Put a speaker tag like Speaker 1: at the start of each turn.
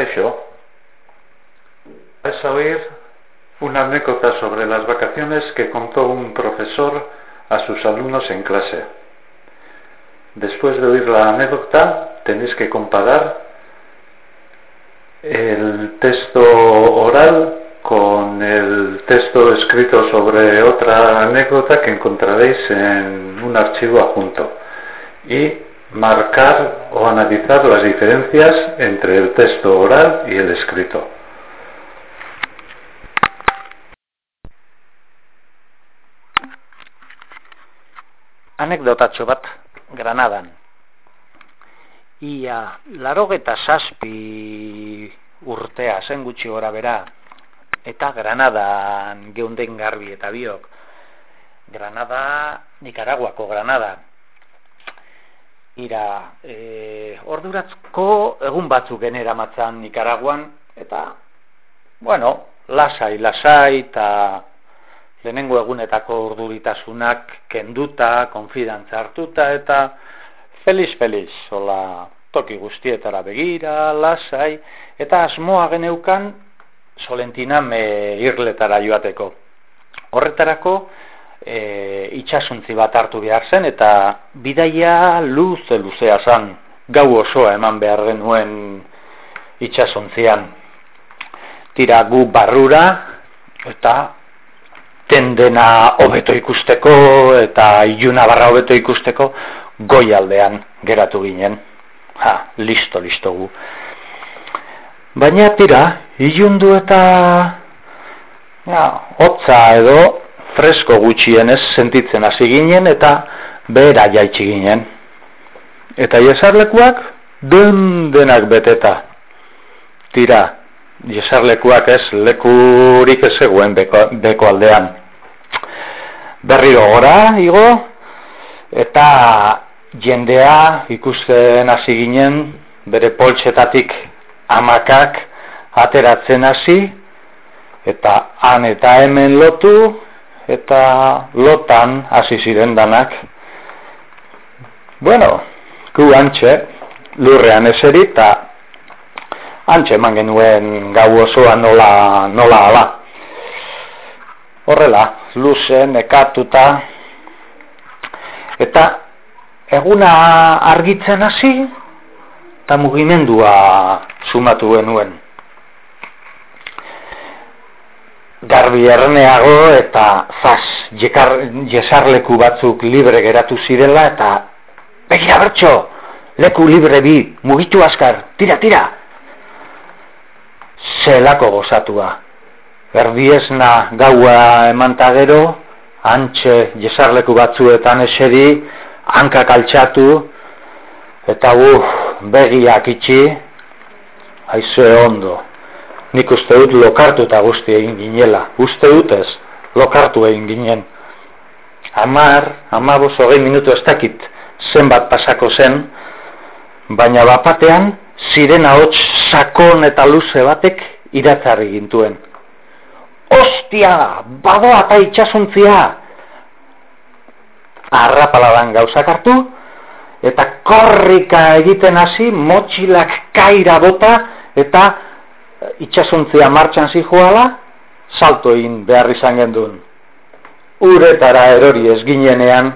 Speaker 1: Eso. A oír una anécdota sobre las vacaciones que contó un profesor a sus alumnos en clase. Después de oír la anécdota, tenéis que comparar el texto oral con el texto escrito sobre otra anécdota que encontraréis en un archivo adjunto y marcar o analizar las diferencias entre el texto oral y el escrito.
Speaker 2: Anekdotatxo bat, Granadan. Ia, larogeta saspi urtea zen gutxi gora bera, eta Granadan geunden garbi eta biok. Granada, Nicaraguako Granada. Ira, e, orduratzko egun batzuk genera matzan Nicaraguan, eta, bueno, lasai, lasai, eta lehenengo egunetako urduritasunak kenduta, konfidantza hartuta, eta feliz, feliz, hola, toki guztietara begira, lasai, eta asmoa geneukan Solentina me irletara joateko. Horretarako e, itxasuntzi bat hartu behar zen eta bidaia luze luzea zen gau osoa eman behar genuen itxasuntzian. Tira gu barrura eta tendena hobeto ikusteko eta iluna barra hobeto ikusteko goialdean geratu ginen. Ha, listo, listo gu. Baina tira, ilundu eta ja, hotza edo fresko gutxienez sentitzen hasi ginen eta behera jaitsi ginen. Eta jesarlekuak den denak beteta. Tira, jesarlekuak ez lekurik ez eguen beko, beko aldean. Berriro gora, igo, eta jendea ikusten hasi ginen bere poltsetatik amakak ateratzen hasi eta han eta hemen lotu eta lotan hasi ziren danak. Bueno, gu antxe, lurrean eseri eta antxe eman genuen gau osoa nola, nola ala. Horrela, luzen, ekatuta, eta eguna argitzen hasi, eta mugimendua sumatu genuen. Garbi erneago eta zaz, jekar, jesarleku batzuk libre geratu zirela eta begira bertxo, leku libre bi, mugitu askar, tira, tira! Zelako gozatua. Erdiesna gaua emantagero, antxe jesarleku batzuetan eseri, hankak altxatu, eta uff, begiak itxi, haize ondo. Nik uste dut lokartu guzti egin ginela. Uste dut ez, lokartu egin ginen. Amar, amabos hogei minutu ez dakit zenbat pasako zen, baina bapatean ziren ahots sakon eta luze batek iratzarri gintuen. Ostia, badoa eta itxasuntzia! Arrapaladan gauzak hartu, eta korrika egiten hasi motxilak kaira bota eta itxasuntzea martxan zijoala salto egin behar izan gendun. Uretara erori ez ginenean